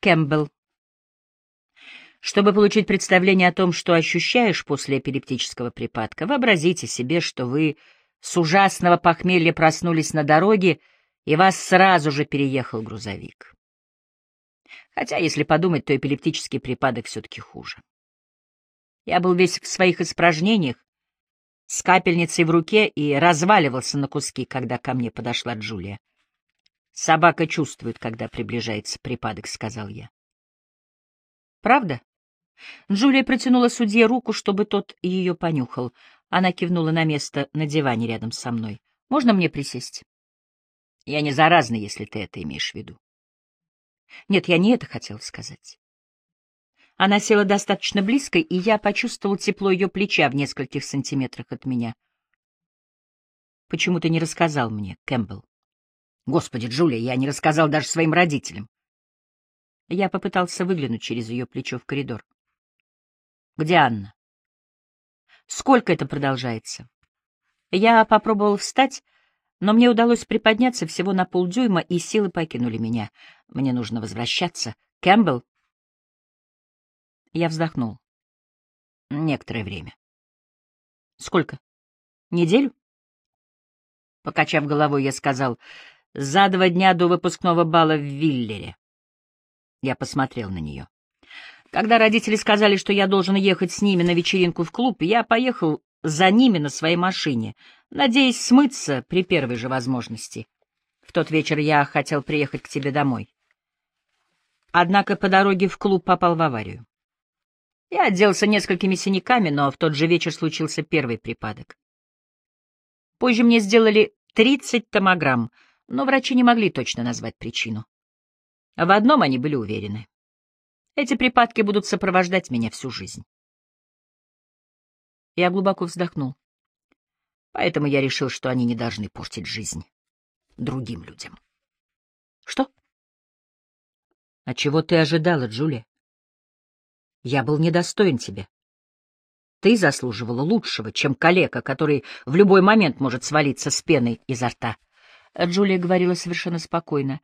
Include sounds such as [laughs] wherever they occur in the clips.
Кэмпбелл. Чтобы получить представление о том, что ощущаешь после эпилептического припадка, вообразите себе, что вы с ужасного похмелья проснулись на дороге, и вас сразу же переехал грузовик. Хотя, если подумать, то эпилептический припадок все-таки хуже. Я был весь в своих испражнениях, с капельницей в руке и разваливался на куски, когда ко мне подошла Джулия. «Собака чувствует, когда приближается припадок», — сказал я. «Правда?» Джулия протянула судье руку, чтобы тот ее понюхал. Она кивнула на место на диване рядом со мной. «Можно мне присесть?» «Я не заразный, если ты это имеешь в виду». «Нет, я не это хотел сказать». Она села достаточно близко, и я почувствовал тепло ее плеча в нескольких сантиметрах от меня. «Почему ты не рассказал мне, Кэмпбелл?» Господи, Джулия, я не рассказал даже своим родителям. Я попытался выглянуть через ее плечо в коридор. Где Анна? Сколько это продолжается? Я попробовал встать, но мне удалось приподняться всего на полдюйма, и силы покинули меня. Мне нужно возвращаться. Кэмпбелл? Я вздохнул. Некоторое время. Сколько? Неделю? Покачав головой, я сказал, за два дня до выпускного бала в Виллере. Я посмотрел на нее. Когда родители сказали, что я должен ехать с ними на вечеринку в клуб, я поехал за ними на своей машине, надеясь смыться при первой же возможности. В тот вечер я хотел приехать к тебе домой. Однако по дороге в клуб попал в аварию. Я отделался несколькими синяками, но в тот же вечер случился первый припадок. Позже мне сделали 30 томограмм — но врачи не могли точно назвать причину. В одном они были уверены. Эти припадки будут сопровождать меня всю жизнь. Я глубоко вздохнул. Поэтому я решил, что они не должны портить жизнь другим людям. Что? А чего ты ожидала, Джулия? Я был недостоин тебя. Ты заслуживала лучшего, чем калека, который в любой момент может свалиться с пеной изо рта. Джулия говорила совершенно спокойно.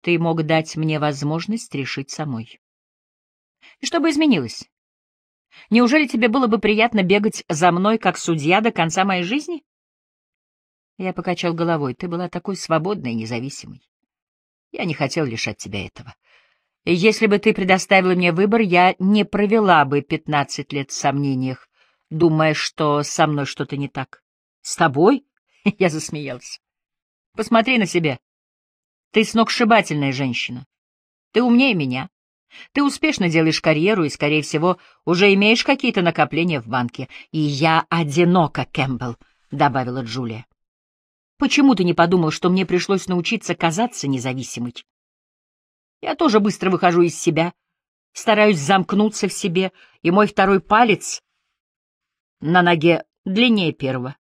Ты мог дать мне возможность решить самой. И что бы изменилось? Неужели тебе было бы приятно бегать за мной, как судья, до конца моей жизни? Я покачал головой. Ты была такой свободной и независимой. Я не хотел лишать тебя этого. Если бы ты предоставила мне выбор, я не провела бы пятнадцать лет в сомнениях, думая, что со мной что-то не так. С тобой? [laughs] Я засмеялся. Посмотри на себя. Ты сногсшибательная женщина. Ты умнее меня. Ты успешно делаешь карьеру и, скорее всего, уже имеешь какие-то накопления в банке. И я одинока, Кэмпбелл, — добавила Джулия. Почему ты не подумал, что мне пришлось научиться казаться независимой? Я тоже быстро выхожу из себя, стараюсь замкнуться в себе, и мой второй палец на ноге длиннее первого.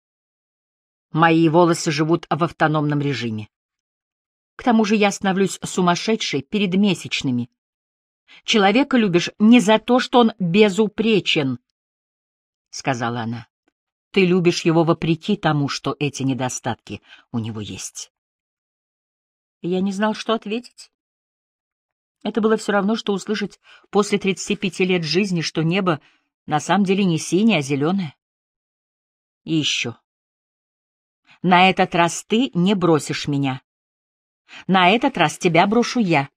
Мои волосы живут в автономном режиме. К тому же я становлюсь сумасшедшей перед месячными. Человека любишь не за то, что он безупречен, — сказала она. Ты любишь его вопреки тому, что эти недостатки у него есть. Я не знал, что ответить. Это было все равно, что услышать после 35 лет жизни, что небо на самом деле не синее, а зеленое. И еще. На этот раз ты не бросишь меня. На этот раз тебя брошу я.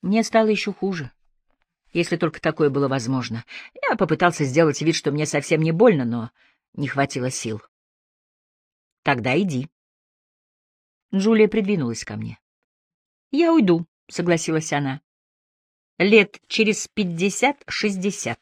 Мне стало еще хуже, если только такое было возможно. Я попытался сделать вид, что мне совсем не больно, но не хватило сил. Тогда иди. Джулия придвинулась ко мне. Я уйду, согласилась она. Лет через пятьдесят-шестьдесят.